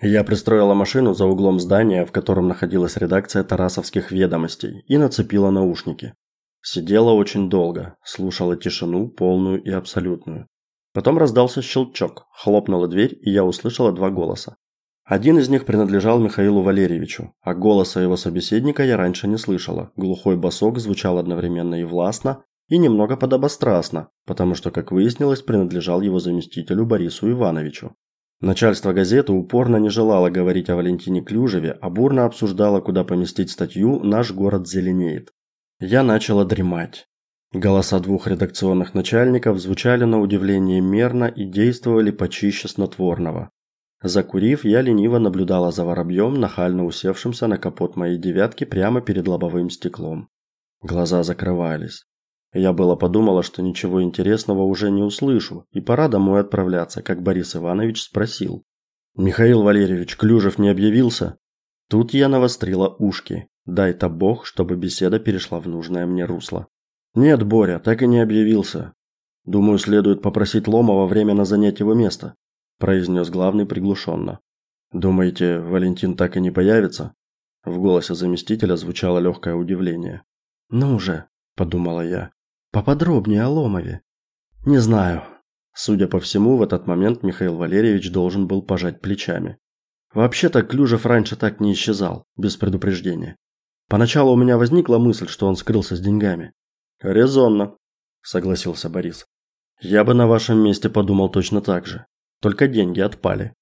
Я пристроила машину за углом здания, в котором находилась редакция Тарасовских ведомостей, и нацепила наушники. Сидела очень долго, слушала тишину, полную и абсолютную. Потом раздался щелчок, хлопнула дверь, и я услышала два голоса. Один из них принадлежал Михаилу Валерьевичу, а голоса его собеседника я раньше не слышала. Глухой басок звучал одновременно и властно, и немного подобострастно, потому что, как выяснилось, принадлежал его заместителю Борису Ивановичу. Начальство газеты упорно не желало говорить о Валентине Клюжеве, а бурно обсуждало, куда поместить статью «Наш город зеленеет». Я начала дремать. Голоса двух редакционных начальников звучали на удивление мерно и действовали почище снотворного. Закурив, я лениво наблюдала за воробьем, нахально усевшимся на капот моей девятки прямо перед лобовым стеклом. Глаза закрывались. Я было подумала, что ничего интересного уже не услышу, и пора домой отправляться, как Борис Иванович спросил. «Михаил Валерьевич, Клюжев не объявился?» Тут я навострила ушки. Дай-то бог, чтобы беседа перешла в нужное мне русло. «Нет, Боря, так и не объявился. Думаю, следует попросить Ломова временно занять его место», произнес главный приглушенно. «Думаете, Валентин так и не появится?» В голосе заместителя звучало легкое удивление. «Ну уже», – подумала я. Поподробнее о Ломове. Не знаю. Судя по всему, в этот момент Михаил Валерьевич должен был пожать плечами. Вообще-то Клюжев раньше так не исчезал, без предупреждения. Поначалу у меня возникла мысль, что он скрылся с деньгами. Резонно, согласился Борис. Я бы на вашем месте подумал точно так же. Только деньги отпали.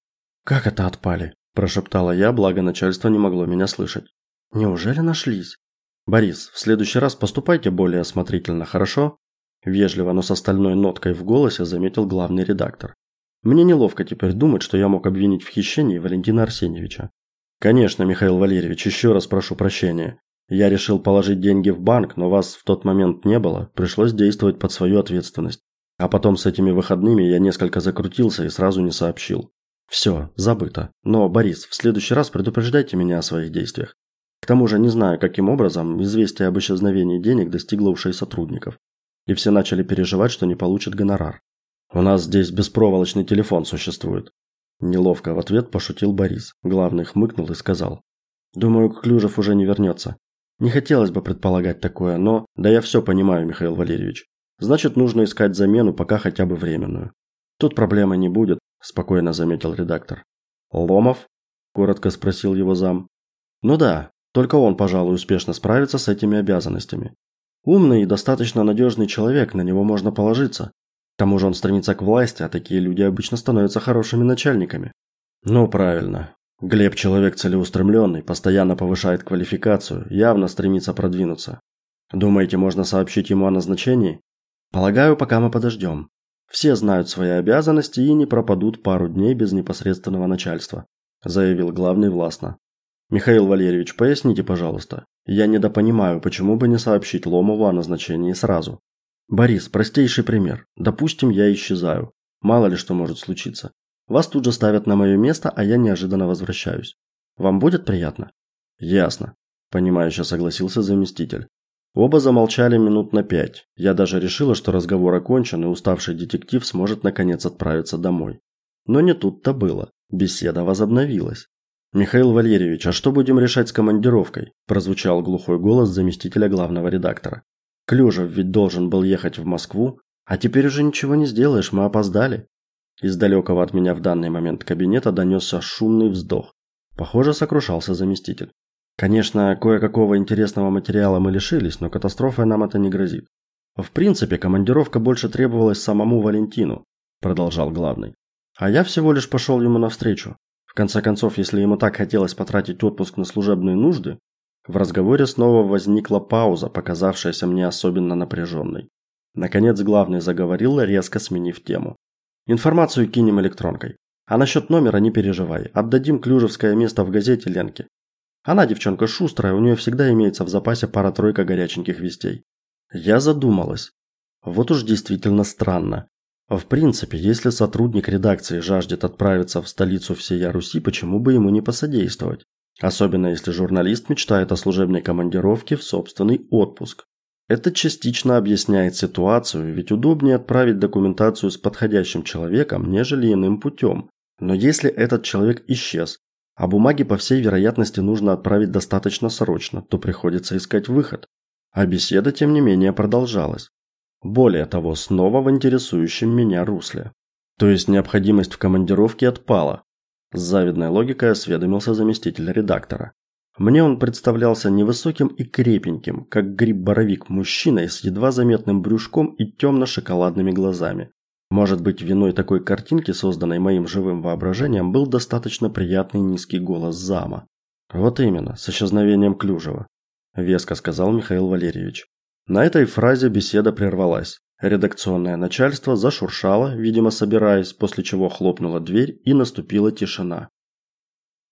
Как это отпали? прошептала я, благо начальство не могло меня слышать. Неужели нашлись? Борис, в следующий раз поступайте более осмотрительно, хорошо? Вежливо, но с остальной ноткой в голосе заметил главный редактор. Мне неловко теперь думать, что я мог обвинить в хищении Валентина Арсеньевича. Конечно, Михаил Валерьевич, еще раз прошу прощения. Я решил положить деньги в банк, но вас в тот момент не было, пришлось действовать под свою ответственность. А потом с этими выходными я несколько закрутился и сразу не сообщил. Все, забыто. Но, Борис, в следующий раз предупреждайте меня о своих действиях. К тому же, не знаю, каким образом, известие об исчезновении денег достигло ушей сотрудников. И все начали переживать, что не получат гонорар. У нас здесь беспроволочный телефон существует. Неловко в ответ пошутил Борис. Главный хмыкнул и сказал: "Думаю, Клюжев уже не вернется. Не хотелось бы предполагать такое, но да я все понимаю, Михаил Валерьевич. Значит, нужно искать замену, пока хотя бы временную. Тут проблемы не будет", спокойно заметил редактор. "Ломов?" коротко спросил его зам. "Ну да, только он, пожалуй, успешно справится с этими обязанностями. Умный и достаточно надежный человек, на него можно положиться. К тому же он стремится к власти, а такие люди обычно становятся хорошими начальниками. Ну, правильно. Глеб человек целеустремленный, постоянно повышает квалификацию, явно стремится продвинуться. Думаете, можно сообщить ему о назначении? Полагаю, пока мы подождем. Все знают свои обязанности и не пропадут пару дней без непосредственного начальства, заявил главный властно. Михаил Валерьевич, поясните, пожалуйста. Я недопонимаю, почему бы не сообщить Ломову о назначении сразу. Борис, простейший пример. Допустим, я исчезаю. Мало ли что может случиться. Вас тут же ставят на мое место, а я неожиданно возвращаюсь. Вам будет приятно? Ясно, понимающе согласился заместитель. Оба замолчали минут на пять. Я даже решила, что разговор окончен, и уставший детектив сможет наконец отправиться домой. Но не тут-то было. Беседа возобновилась. Михаил Валерьевич, а что будем решать с командировкой? прозвучал глухой голос заместителя главного редактора. Клюжев ведь должен был ехать в Москву, а теперь уже ничего не сделаешь, мы опоздали. Из далекого от меня в данный момент кабинета донесся шумный вздох. Похоже, сокрушался заместитель. Конечно, кое-какого интересного материала мы лишились, но катастрофой нам это не грозит. В принципе, командировка больше требовалась самому Валентину, продолжал главный. А я всего лишь пошел ему навстречу. В конце концов, если ему так хотелось потратить отпуск на служебные нужды, в разговоре снова возникла пауза, показавшаяся мне особенно напряженной. Наконец главный заговорил, резко сменив тему. Информацию кинем электронкой. А насчет номера не переживай. Отдадим клюжевское место в газете Ленке. Она девчонка шустрая, у нее всегда имеется в запасе пара-тройка горяченьких вестей. Я задумалась. Вот уж действительно странно. В принципе, если сотрудник редакции жаждет отправиться в столицу всей Руси, почему бы ему не посодействовать? Особенно если журналист мечтает о служебной командировке в собственный отпуск. Это частично объясняет ситуацию, ведь удобнее отправить документацию с подходящим человеком, нежели иным путем. Но если этот человек исчез, а бумаги по всей вероятности нужно отправить достаточно срочно, то приходится искать выход. А беседа тем не менее продолжалась. Более того, снова в интересующем меня русле. То есть необходимость в командировке отпала. С завидной логикой осведомился заместитель редактора. Мне он представлялся невысоким и крепеньким, как гриб-боровик, мужчиной с едва заметным брюшком и темно-шоколадными глазами. Может быть, виной такой картинки, созданной моим живым воображением, был достаточно приятный низкий голос зама. Вот именно, с исчезновением Клюжева, веско сказал Михаил Валерьевич. На этой фразе беседа прервалась. Редакционное начальство зашуршало, видимо, собираясь, после чего хлопнула дверь и наступила тишина.